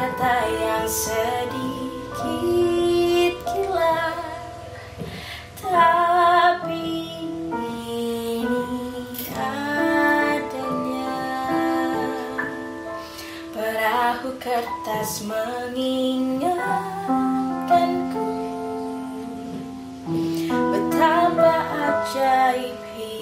Kata yang sedikit gila Tapi ini adanya. Perahu kertas mengingatkanku Betapa ajaib hidup